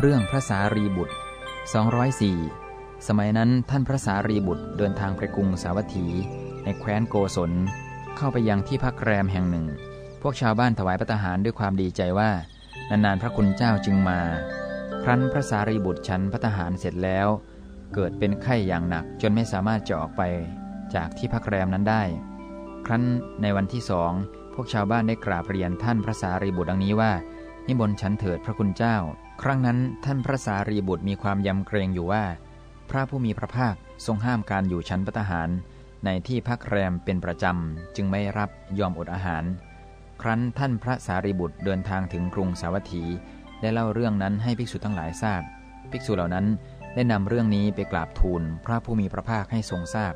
เรื่องพระสารีบุตร 204 สมัยนั้นท่านพระสารีบุตรเดินทางไปกรุงสาวัตถี ในแคว้นโกศล เข้าไปยังที่พักแรมแห่งหนึ่ง พวกชาวบ้านถวายพระทหารด้วยความดีใจว่า นานๆพระคุณเจ้าจึงมา ครั้นพระสารีบุตรฉันพระทหารเสร็จแล้ว เกิดเป็นไข้อย่างหนักจนไม่สามารถจะออกไปจากที่พักแรมนั้นได้ ครั้นในวันที่สองพวกชาวบ้านได้กราบเรียนท่านพระสารีบุตรดังนี้ว่า นิมนต์ฉันเถิดพระคุณเจ้า ครั้งนั้นท่านพระสารีบุตรมีความยำเกรงอยู่ว่า พระผู้มีพระภาคทรงห้ามการอยู่ชั้นพัตหาร ในที่พักแรมเป็นประจำ จึงไม่รับยอมอดอาหาร ครั้นท่านพระสารีบุตรเดินทางถึงกรุงสาวัตถี ได้เล่าเรื่องนั้นให้ภิกษุทั้งหลายทราบ ภิกษุเหล่านั้นได้นำเรื่องนี้ไปกราบทูลพระผู้มีพระภาคให้ทรงทราบ